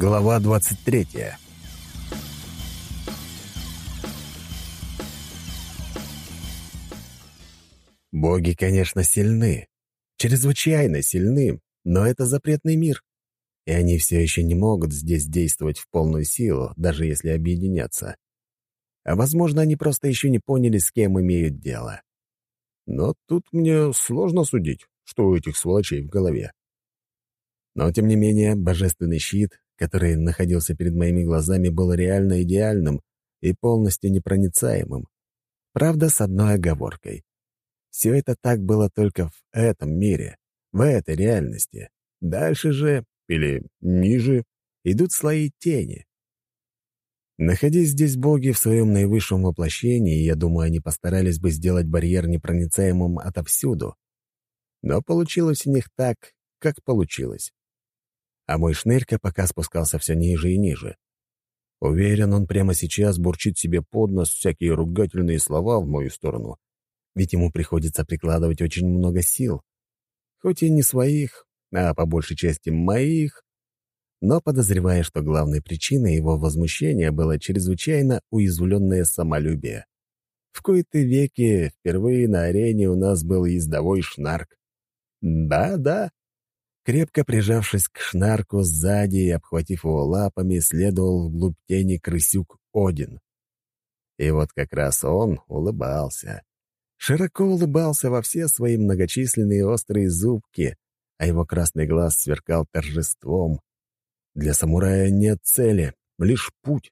Глава 23 Боги, конечно, сильны. Чрезвычайно сильны, но это запретный мир. И они все еще не могут здесь действовать в полную силу, даже если объединятся. А возможно, они просто еще не поняли, с кем имеют дело. Но тут мне сложно судить, что у этих сволочей в голове. Но, тем не менее, божественный щит, который находился перед моими глазами, был реально идеальным и полностью непроницаемым. Правда, с одной оговоркой. Все это так было только в этом мире, в этой реальности. Дальше же, или ниже, идут слои тени. Находясь здесь боги в своем наивысшем воплощении, я думаю, они постарались бы сделать барьер непроницаемым отовсюду. Но получилось у них так, как получилось а мой шнырька пока спускался все ниже и ниже. Уверен, он прямо сейчас бурчит себе под нос всякие ругательные слова в мою сторону, ведь ему приходится прикладывать очень много сил. Хоть и не своих, а по большей части моих, но подозревая, что главной причиной его возмущения было чрезвычайно уязвленное самолюбие. В кои-то веки впервые на арене у нас был ездовой шнарк. Да-да, Крепко прижавшись к шнарку сзади и обхватив его лапами, следовал вглубь тени крысюк Один. И вот как раз он улыбался. Широко улыбался во все свои многочисленные острые зубки, а его красный глаз сверкал торжеством. Для самурая нет цели, лишь путь,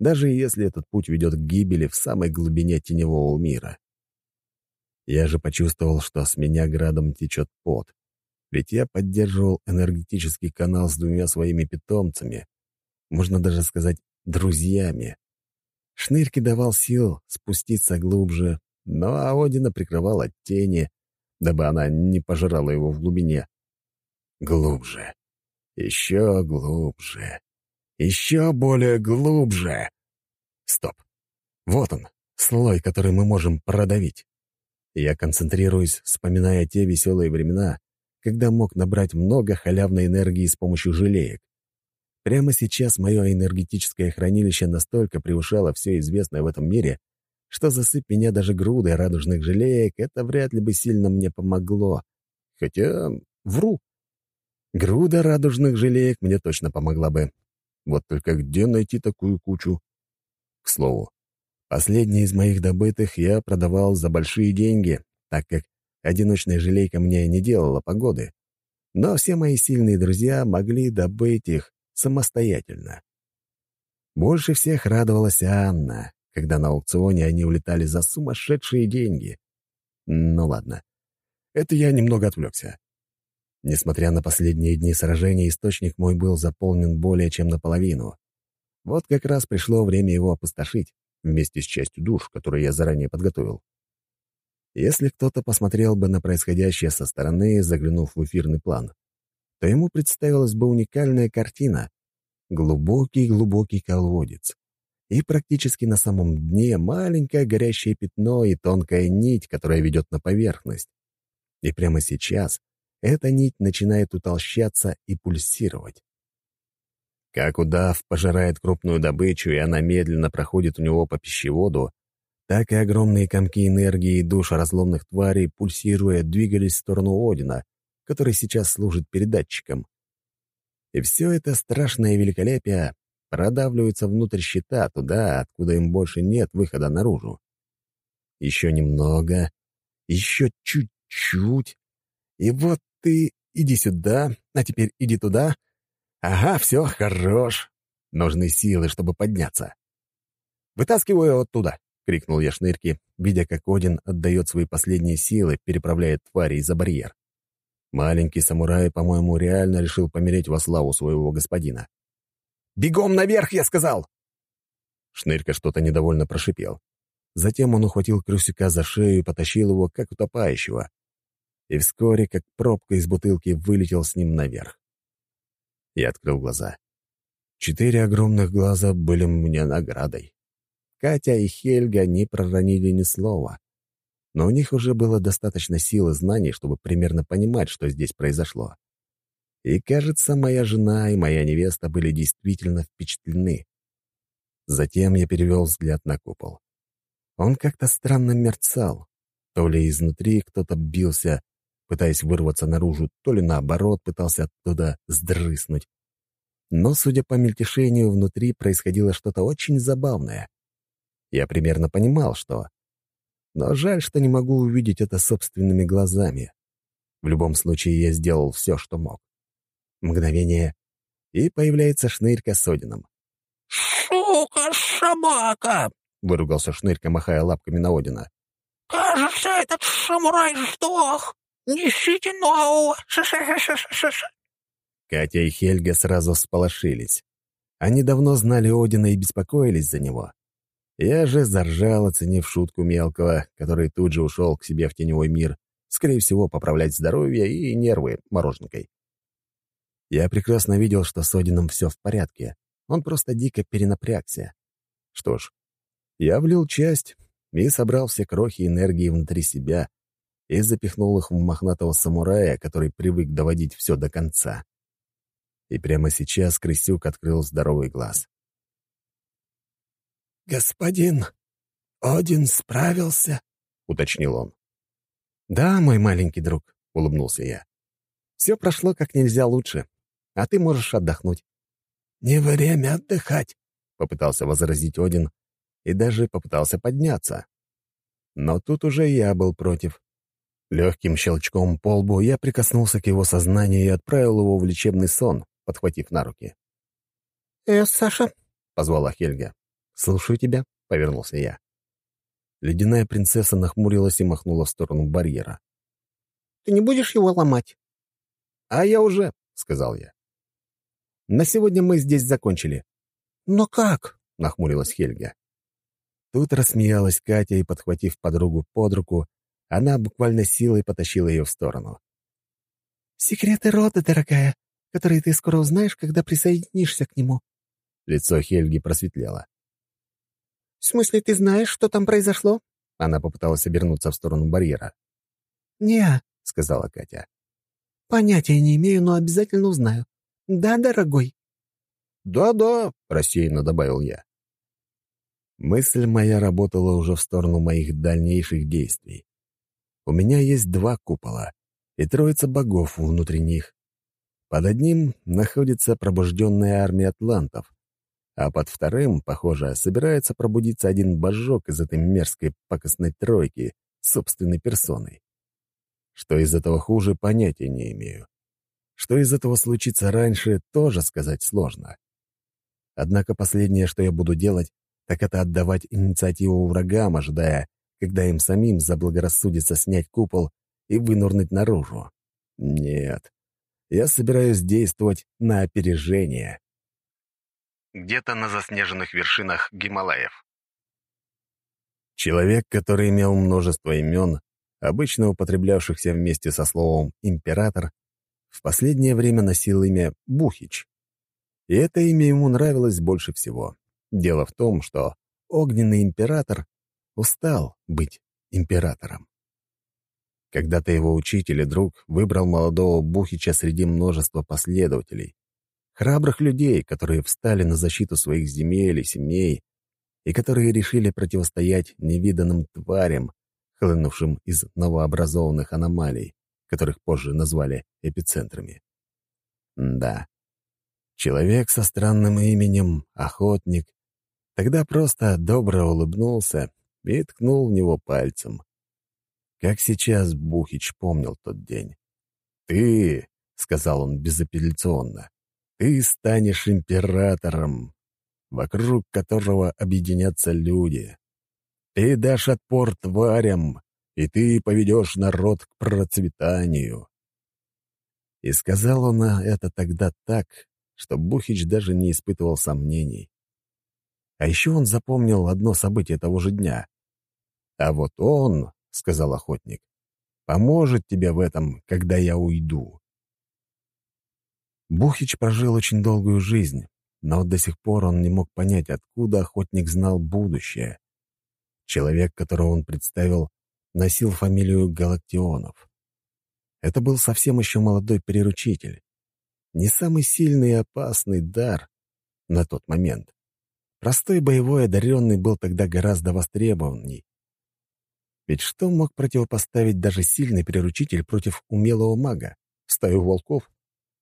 даже если этот путь ведет к гибели в самой глубине теневого мира. Я же почувствовал, что с меня градом течет пот. Ведь я поддерживал энергетический канал с двумя своими питомцами, можно даже сказать, друзьями. Шнырьке давал сил спуститься глубже, но Аодина прикрывал от тени, дабы она не пожирала его в глубине. Глубже. Еще глубже. Еще более глубже. Стоп. Вот он, слой, который мы можем продавить. Я концентрируюсь, вспоминая те веселые времена, когда мог набрать много халявной энергии с помощью желеек. Прямо сейчас мое энергетическое хранилище настолько превышало все известное в этом мире, что засыпь меня даже грудой радужных желеек, это вряд ли бы сильно мне помогло. Хотя вру. Груда радужных желеек мне точно помогла бы. Вот только где найти такую кучу? К слову, последний из моих добытых я продавал за большие деньги, так как Одиночная желейка мне не делала погоды, но все мои сильные друзья могли добыть их самостоятельно. Больше всех радовалась Анна, когда на аукционе они улетали за сумасшедшие деньги. Ну ладно, это я немного отвлекся. Несмотря на последние дни сражения, источник мой был заполнен более чем наполовину. Вот как раз пришло время его опустошить, вместе с частью душ, которые я заранее подготовил. Если кто-то посмотрел бы на происходящее со стороны, заглянув в эфирный план, то ему представилась бы уникальная картина — глубокий-глубокий колодец. И практически на самом дне маленькое горящее пятно и тонкая нить, которая ведет на поверхность. И прямо сейчас эта нить начинает утолщаться и пульсировать. Как удав пожирает крупную добычу, и она медленно проходит у него по пищеводу, так и огромные комки энергии и душ разломных тварей, пульсируя, двигались в сторону Одина, который сейчас служит передатчиком. И все это страшное великолепие продавливается внутрь щита, туда, откуда им больше нет выхода наружу. Еще немного, еще чуть-чуть. И вот ты иди сюда, а теперь иди туда. Ага, все, хорош. Нужны силы, чтобы подняться. Вытаскиваю оттуда крикнул я шнырки, видя, как Один отдает свои последние силы, переправляет тварей за барьер. Маленький самурай, по-моему, реально решил помереть во славу своего господина. «Бегом наверх, я сказал!» Шнырька что-то недовольно прошипел. Затем он ухватил Крюсика за шею и потащил его, как утопающего. И вскоре, как пробка из бутылки, вылетел с ним наверх. Я открыл глаза. Четыре огромных глаза были мне наградой. Катя и Хельга не проронили ни слова. Но у них уже было достаточно сил и знаний, чтобы примерно понимать, что здесь произошло. И, кажется, моя жена и моя невеста были действительно впечатлены. Затем я перевел взгляд на купол. Он как-то странно мерцал. То ли изнутри кто-то бился, пытаясь вырваться наружу, то ли наоборот пытался оттуда сдрыснуть. Но, судя по мельтешению, внутри происходило что-то очень забавное. Я примерно понимал, что... Но жаль, что не могу увидеть это собственными глазами. В любом случае, я сделал все, что мог. Мгновение, и появляется шнырька с Одином. «Сука, собака!» — выругался шнырька, махая лапками на Одина. «Кажется, этот самурай сдох. Несите нового. Катя и Хельга сразу всполошились. Они давно знали Одина и беспокоились за него. Я же заржал, оценив шутку мелкого, который тут же ушел к себе в теневой мир, скорее всего, поправлять здоровье и нервы мороженкой. Я прекрасно видел, что с Одином все в порядке. Он просто дико перенапрягся. Что ж, я влил часть и собрал все крохи энергии внутри себя и запихнул их в мохнатого самурая, который привык доводить все до конца. И прямо сейчас Крысюк открыл здоровый глаз. «Господин, Один справился?» — уточнил он. «Да, мой маленький друг», — улыбнулся я. «Все прошло как нельзя лучше, а ты можешь отдохнуть». «Не время отдыхать», — попытался возразить Один и даже попытался подняться. Но тут уже я был против. Легким щелчком по лбу я прикоснулся к его сознанию и отправил его в лечебный сон, подхватив на руки. «Э, Саша?» — позвала Хельга. «Слушаю тебя», — повернулся я. Ледяная принцесса нахмурилась и махнула в сторону барьера. «Ты не будешь его ломать?» «А я уже», — сказал я. На сегодня мы здесь закончили». «Но как?» — нахмурилась Хельга. Тут рассмеялась Катя и, подхватив подругу под руку, она буквально силой потащила ее в сторону. «Секреты рода, дорогая, которые ты скоро узнаешь, когда присоединишься к нему». Лицо Хельги просветлело. «В смысле, ты знаешь, что там произошло?» Она попыталась обернуться в сторону барьера. «Не», — сказала Катя. «Понятия не имею, но обязательно узнаю. «Да, дорогой?» «Да-да», — рассеянно добавил я. Мысль моя работала уже в сторону моих дальнейших действий. У меня есть два купола и троица богов внутри них. Под одним находится пробужденная армия атлантов, а под вторым, похоже, собирается пробудиться один божок из этой мерзкой пакостной тройки собственной персоной. Что из этого хуже, понятия не имею. Что из этого случится раньше, тоже сказать сложно. Однако последнее, что я буду делать, так это отдавать инициативу врагам, ожидая, когда им самим заблагорассудится снять купол и вынурнуть наружу. Нет, я собираюсь действовать на опережение. Где-то на заснеженных вершинах Гималаев. Человек, который имел множество имен, обычно употреблявшихся вместе со словом «император», в последнее время носил имя Бухич. И это имя ему нравилось больше всего. Дело в том, что огненный император устал быть императором. Когда-то его учитель и друг выбрал молодого Бухича среди множества последователей, храбрых людей, которые встали на защиту своих земель и семей, и которые решили противостоять невиданным тварям, хлынувшим из новообразованных аномалий которых позже назвали эпицентрами. да, человек со странным именем «Охотник» тогда просто добро улыбнулся и ткнул в него пальцем. Как сейчас Бухич помнил тот день. «Ты», — сказал он безапелляционно, — «ты станешь императором, вокруг которого объединятся люди. Ты дашь отпор тварям, и ты поведешь народ к процветанию». И сказал он это тогда так, что Бухич даже не испытывал сомнений. А еще он запомнил одно событие того же дня. «А вот он, — сказал охотник, — поможет тебе в этом, когда я уйду». Бухич прожил очень долгую жизнь, но до сих пор он не мог понять, откуда охотник знал будущее. Человек, которого он представил, носил фамилию Галактионов. Это был совсем еще молодой приручитель. Не самый сильный и опасный дар на тот момент. Простой боевой одаренный был тогда гораздо востребованней. Ведь что мог противопоставить даже сильный приручитель против умелого мага? Стаю волков?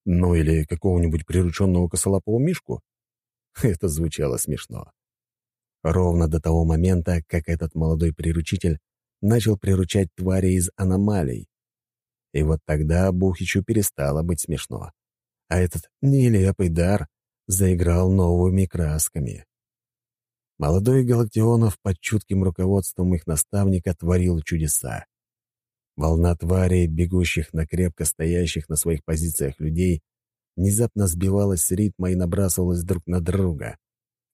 Ну или какого-нибудь прирученного косолапого мишку? Это звучало смешно. Ровно до того момента, как этот молодой приручитель начал приручать твари из аномалий. И вот тогда Бухичу перестало быть смешно. А этот нелепый дар заиграл новыми красками. Молодой Галактионов под чутким руководством их наставника творил чудеса. Волна тварей, бегущих на крепко стоящих на своих позициях людей, внезапно сбивалась с ритма и набрасывалась друг на друга.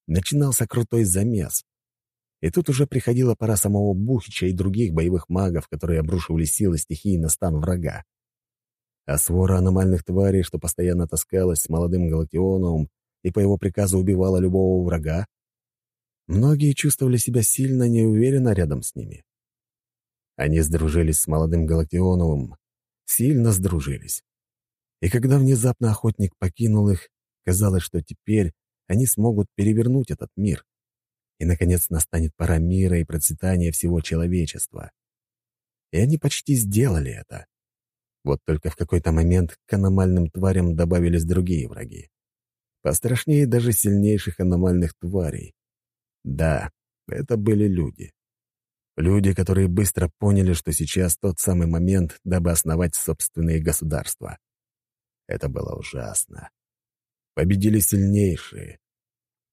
Начинался крутой замес. И тут уже приходила пора самого Бухича и других боевых магов, которые обрушивали силы стихии на стан врага. А свора аномальных тварей, что постоянно таскалась с молодым Галактионовым и по его приказу убивала любого врага, многие чувствовали себя сильно неуверенно рядом с ними. Они сдружились с молодым Галактионовым, сильно сдружились. И когда внезапно охотник покинул их, казалось, что теперь они смогут перевернуть этот мир. И, наконец, настанет пора мира и процветания всего человечества. И они почти сделали это. Вот только в какой-то момент к аномальным тварям добавились другие враги. Пострашнее даже сильнейших аномальных тварей. Да, это были люди. Люди, которые быстро поняли, что сейчас тот самый момент, дабы основать собственные государства. Это было ужасно. Победили сильнейшие.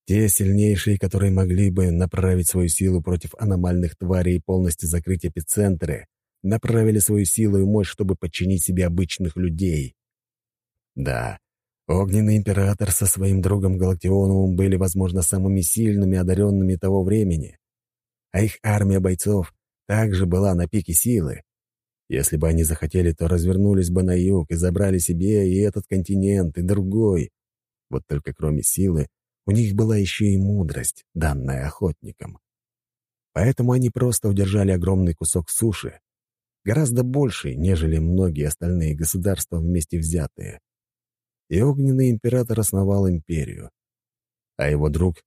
Те сильнейшие, которые могли бы направить свою силу против аномальных тварей и полностью закрыть эпицентры, направили свою силу и мощь, чтобы подчинить себе обычных людей. Да, Огненный Император со своим другом Галактионовым были, возможно, самыми сильными одаренными того времени, а их армия бойцов также была на пике силы. Если бы они захотели, то развернулись бы на юг и забрали себе и этот континент, и другой. Вот только кроме силы, у них была еще и мудрость, данная охотникам. Поэтому они просто удержали огромный кусок суши, гораздо больше, нежели многие остальные государства вместе взятые. И огненный император основал империю, а его друг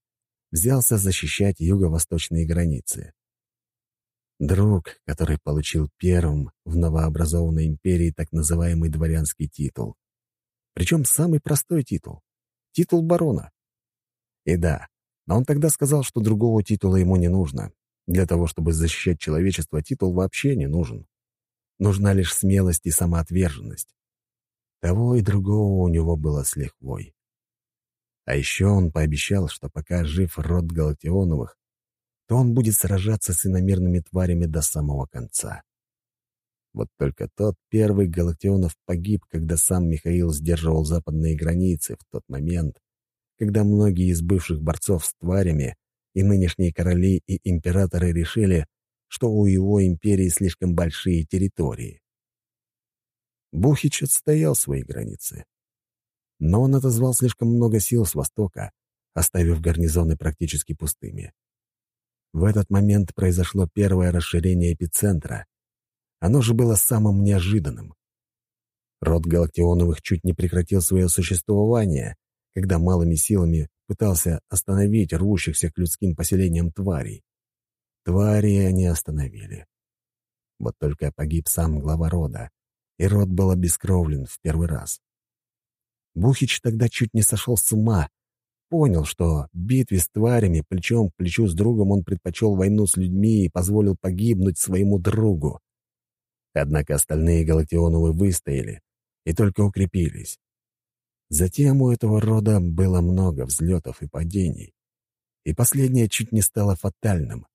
взялся защищать юго-восточные границы. Друг, который получил первым в новообразованной империи так называемый дворянский титул. Причем самый простой титул — титул барона. И да, но он тогда сказал, что другого титула ему не нужно. Для того, чтобы защищать человечество, титул вообще не нужен. Нужна лишь смелость и самоотверженность. Того и другого у него было с лихвой. А еще он пообещал, что пока жив род Галактионовых, то он будет сражаться с иномерными тварями до самого конца. Вот только тот первый Галактионов погиб, когда сам Михаил сдерживал западные границы в тот момент, когда многие из бывших борцов с тварями и нынешние короли и императоры решили, что у его империи слишком большие территории. Бухич отстоял свои границы. Но он отозвал слишком много сил с востока, оставив гарнизоны практически пустыми. В этот момент произошло первое расширение эпицентра. Оно же было самым неожиданным. Род Галактионовых чуть не прекратил свое существование, когда малыми силами пытался остановить рвущихся к людским поселениям тварей. Твари они остановили. Вот только погиб сам глава рода, и род был обескровлен в первый раз. Бухич тогда чуть не сошел с ума, понял, что битве с тварями плечом к плечу с другом он предпочел войну с людьми и позволил погибнуть своему другу. Однако остальные Галактионовы выстояли и только укрепились. Затем у этого рода было много взлетов и падений, и последнее чуть не стало фатальным.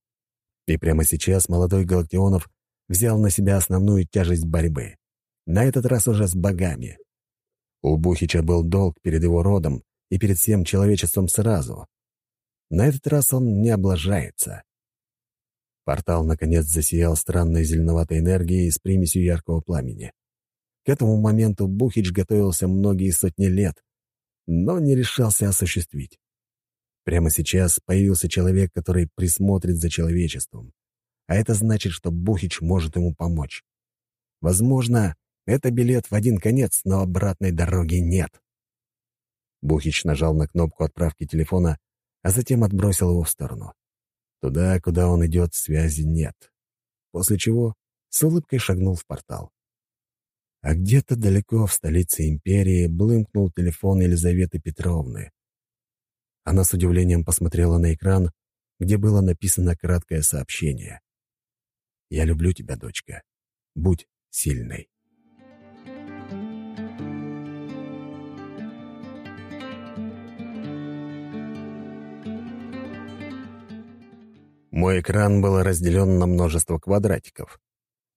И прямо сейчас молодой Галактионов взял на себя основную тяжесть борьбы, на этот раз уже с богами. У Бухича был долг перед его родом, и перед всем человечеством сразу. На этот раз он не облажается. Портал, наконец, засиял странной зеленоватой энергией с примесью яркого пламени. К этому моменту Бухич готовился многие сотни лет, но не решался осуществить. Прямо сейчас появился человек, который присмотрит за человечеством. А это значит, что Бухич может ему помочь. Возможно, это билет в один конец, но обратной дороги нет. Бухич нажал на кнопку отправки телефона, а затем отбросил его в сторону. Туда, куда он идет, связи нет. После чего с улыбкой шагнул в портал. А где-то далеко в столице империи блымкнул телефон Елизаветы Петровны. Она с удивлением посмотрела на экран, где было написано краткое сообщение. «Я люблю тебя, дочка. Будь сильной». Мой экран был разделен на множество квадратиков.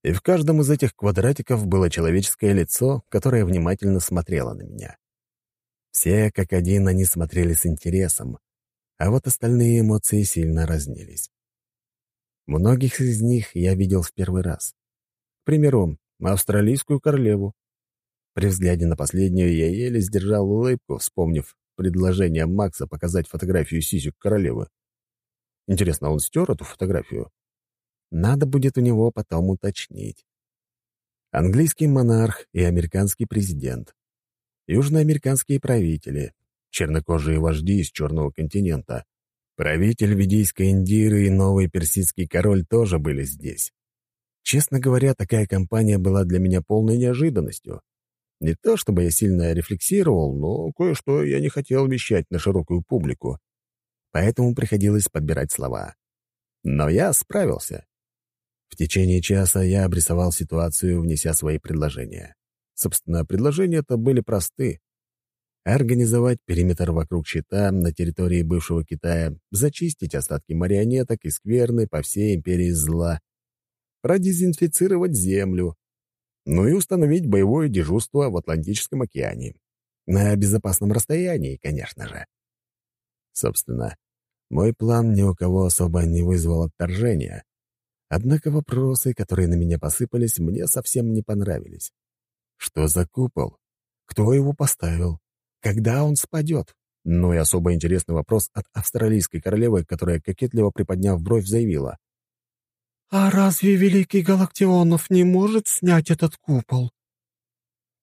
И в каждом из этих квадратиков было человеческое лицо, которое внимательно смотрело на меня. Все, как один, они смотрели с интересом, а вот остальные эмоции сильно разнились. Многих из них я видел в первый раз. К примеру, австралийскую королеву. При взгляде на последнюю я еле сдержал улыбку, вспомнив предложение Макса показать фотографию сисек королевы. Интересно, он стер эту фотографию? Надо будет у него потом уточнить. Английский монарх и американский президент. Южноамериканские правители. Чернокожие вожди из Черного континента. Правитель Ведийской Индиры и новый персидский король тоже были здесь. Честно говоря, такая компания была для меня полной неожиданностью. Не то чтобы я сильно рефлексировал, но кое-что я не хотел вещать на широкую публику поэтому приходилось подбирать слова. Но я справился. В течение часа я обрисовал ситуацию, внеся свои предложения. Собственно, предложения-то были просты. Организовать периметр вокруг щита на территории бывшего Китая, зачистить остатки марионеток и скверны по всей империи зла, продезинфицировать землю, ну и установить боевое дежурство в Атлантическом океане. На безопасном расстоянии, конечно же. Собственно, мой план ни у кого особо не вызвал отторжения. Однако вопросы, которые на меня посыпались, мне совсем не понравились. Что за купол? Кто его поставил? Когда он спадет? Ну и особо интересный вопрос от австралийской королевы, которая, кокетливо приподняв бровь, заявила. «А разве Великий Галактионов не может снять этот купол?»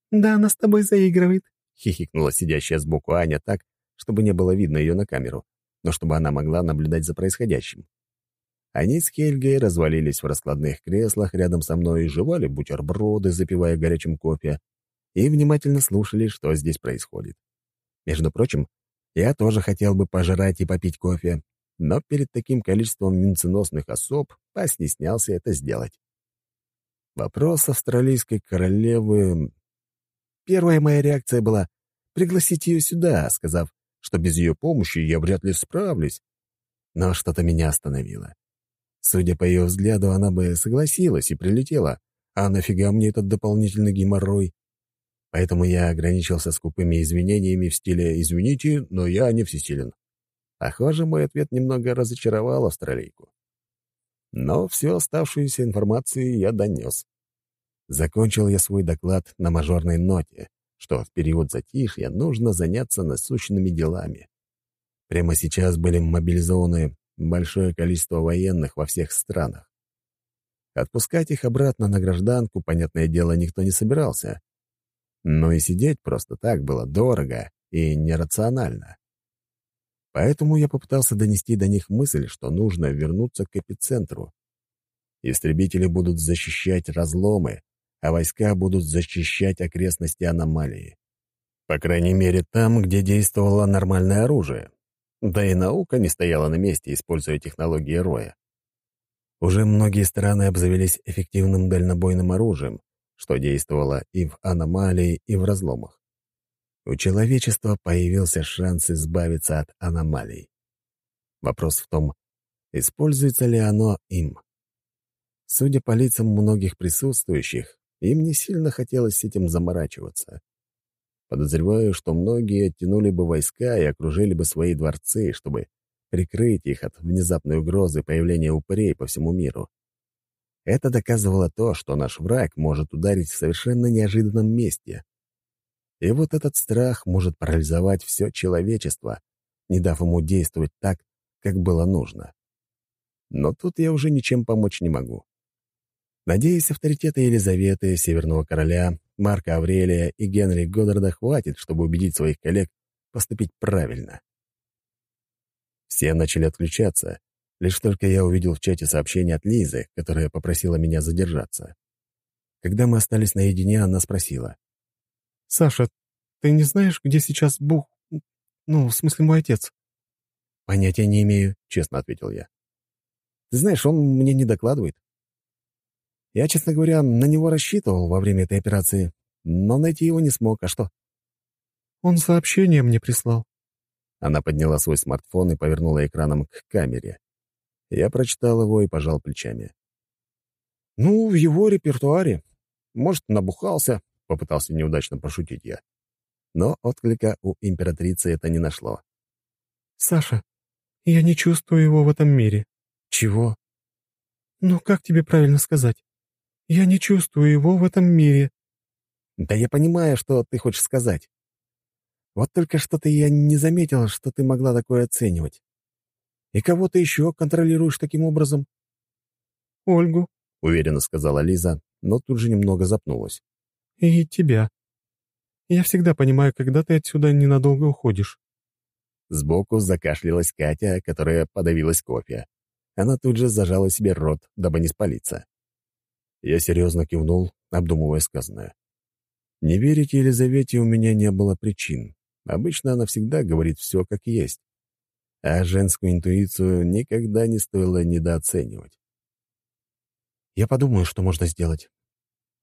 «Да, она с тобой заигрывает», — хихикнула сидящая сбоку Аня так, чтобы не было видно ее на камеру, но чтобы она могла наблюдать за происходящим. Они с Хельгой развалились в раскладных креслах рядом со мной и жевали бутерброды, запивая горячим кофе, и внимательно слушали, что здесь происходит. Между прочим, я тоже хотел бы пожрать и попить кофе, но перед таким количеством венценосных особ постеснялся это сделать. Вопрос австралийской королевы... Первая моя реакция была пригласить ее сюда, сказав, что без ее помощи я вряд ли справлюсь. Но что-то меня остановило. Судя по ее взгляду, она бы согласилась и прилетела. А нафига мне этот дополнительный геморрой? Поэтому я ограничился скупыми извинениями в стиле «извините, но я не всесилен». Похоже, мой ответ немного разочаровал австралийку. Но всю оставшуюся информацию я донес. Закончил я свой доклад на мажорной ноте, что в период затишья нужно заняться насущными делами. Прямо сейчас были мобилизованы большое количество военных во всех странах. Отпускать их обратно на гражданку, понятное дело, никто не собирался. Но и сидеть просто так было дорого и нерационально. Поэтому я попытался донести до них мысль, что нужно вернуться к эпицентру. Истребители будут защищать разломы, а войска будут защищать окрестности аномалии. По крайней мере, там, где действовало нормальное оружие. Да и наука не стояла на месте, используя технологии Роя. Уже многие страны обзавелись эффективным дальнобойным оружием, что действовало и в аномалии, и в разломах. У человечества появился шанс избавиться от аномалий. Вопрос в том, используется ли оно им. Судя по лицам многих присутствующих, им не сильно хотелось с этим заморачиваться. Подозреваю, что многие оттянули бы войска и окружили бы свои дворцы, чтобы прикрыть их от внезапной угрозы появления упырей по всему миру. Это доказывало то, что наш враг может ударить в совершенно неожиданном месте. И вот этот страх может парализовать все человечество, не дав ему действовать так, как было нужно. Но тут я уже ничем помочь не могу. Надеюсь, авторитета Елизаветы, Северного Короля, Марка Аврелия и Генри Годдарда хватит, чтобы убедить своих коллег поступить правильно. Все начали отключаться. Лишь только я увидел в чате сообщение от Лизы, которая попросила меня задержаться. Когда мы остались наедине, она спросила. «Саша, ты не знаешь, где сейчас Бух... Ну, в смысле, мой отец?» «Понятия не имею», — честно ответил я. «Ты знаешь, он мне не докладывает. Я, честно говоря, на него рассчитывал во время этой операции, но найти его не смог. А что?» «Он сообщение мне прислал». Она подняла свой смартфон и повернула экраном к камере. Я прочитал его и пожал плечами. «Ну, в его репертуаре. Может, набухался», — попытался неудачно пошутить я. Но отклика у императрицы это не нашло. «Саша, я не чувствую его в этом мире». «Чего?» «Ну, как тебе правильно сказать? Я не чувствую его в этом мире». «Да я понимаю, что ты хочешь сказать. Вот только что-то я не заметил, что ты могла такое оценивать. И кого ты еще контролируешь таким образом?» «Ольгу», — уверенно сказала Лиза, но тут же немного запнулась. «И тебя. Я всегда понимаю, когда ты отсюда ненадолго уходишь». Сбоку закашлялась Катя, которая подавилась кофе. Она тут же зажала себе рот, дабы не спалиться. Я серьезно кивнул, обдумывая сказанное. Не верить Елизавете у меня не было причин. Обычно она всегда говорит все как есть. А женскую интуицию никогда не стоило недооценивать. Я подумаю, что можно сделать.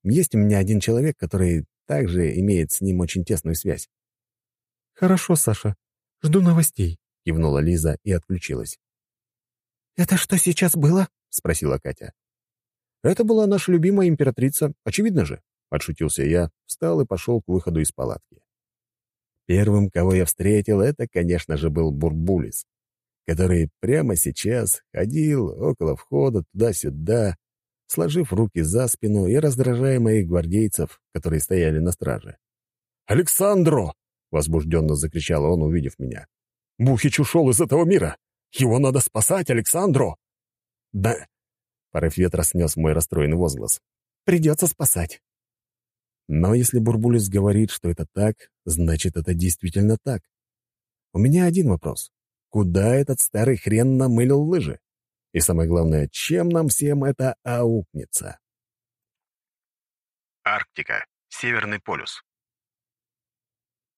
Есть у меня один человек, который также имеет с ним очень тесную связь. «Хорошо, Саша. Жду новостей», — кивнула Лиза и отключилась. «Это что сейчас было?» — спросила Катя. «Это была наша любимая императрица, очевидно же», — отшутился я, встал и пошел к выходу из палатки. Первым, кого я встретил, это, конечно же, был Бурбулис, который прямо сейчас ходил около входа туда-сюда, сложив руки за спину и раздражая моих гвардейцев, которые стояли на страже. «Александро!» — возбужденно закричал он, увидев меня. «Бухич ушел из этого мира! Его надо спасать, Александро!» «Да...» — порыв ветра снес мой расстроенный возглас. «Придется спасать». Но если Бурбулис говорит, что это так, значит, это действительно так. У меня один вопрос. Куда этот старый хрен намылил лыжи? И самое главное, чем нам всем это аукнется? Арктика. Северный полюс.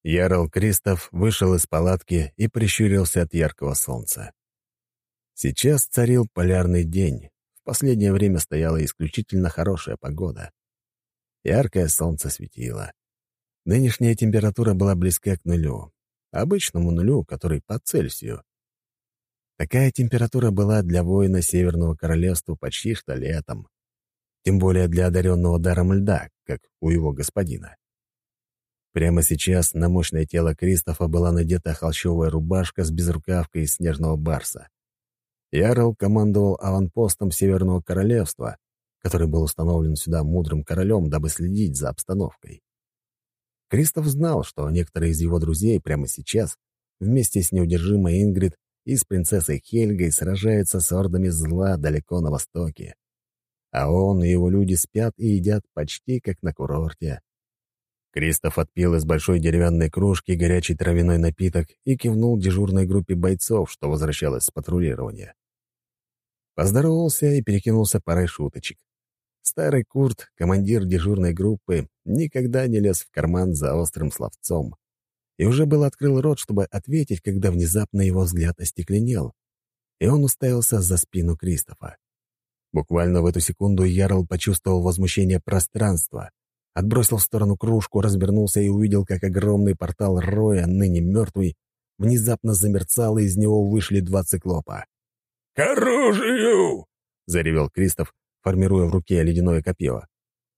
Ярл Кристоф вышел из палатки и прищурился от яркого солнца. Сейчас царил полярный день. Последнее время стояла исключительно хорошая погода. Яркое солнце светило. Нынешняя температура была близка к нулю, обычному нулю, который по Цельсию. Такая температура была для воина Северного Королевства почти что летом. Тем более для одаренного даром льда, как у его господина. Прямо сейчас на мощное тело Кристофа была надета холщовая рубашка с безрукавкой из снежного барса. Ярл командовал аванпостом Северного Королевства, который был установлен сюда мудрым королем, дабы следить за обстановкой. Кристоф знал, что некоторые из его друзей прямо сейчас, вместе с неудержимой Ингрид, и с принцессой Хельгой сражается с ордами зла далеко на востоке. А он и его люди спят и едят почти как на курорте. Кристоф отпил из большой деревянной кружки горячий травяной напиток и кивнул дежурной группе бойцов, что возвращалась с патрулирования. Поздоровался и перекинулся парой шуточек. Старый Курт, командир дежурной группы, никогда не лез в карман за острым словцом, и уже был открыл рот, чтобы ответить, когда внезапно его взгляд остекленел, и он уставился за спину Кристофа. Буквально в эту секунду Ярл почувствовал возмущение пространства, отбросил в сторону кружку, развернулся и увидел, как огромный портал Роя, ныне мертвый, внезапно замерцал, и из него вышли два циклопа. «К оружию!» — заревел Кристоф, формируя в руке ледяное копье.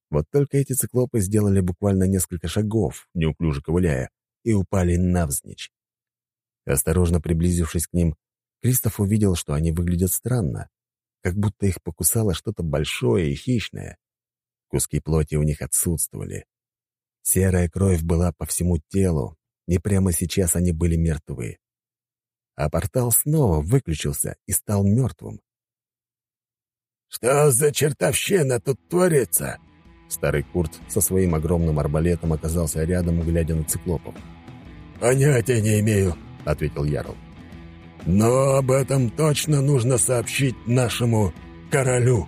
Вот только эти циклопы сделали буквально несколько шагов, неуклюже ковыляя, и упали навзничь. Осторожно приблизившись к ним, Кристоф увидел, что они выглядят странно, как будто их покусало что-то большое и хищное. Куски плоти у них отсутствовали. Серая кровь была по всему телу, и прямо сейчас они были мертвы. А портал снова выключился и стал мертвым. «Что за чертовщина тут творится?» Старый Курт со своим огромным арбалетом оказался рядом, глядя на циклопов. «Понятия не имею», — ответил Ярл. «Но об этом точно нужно сообщить нашему королю».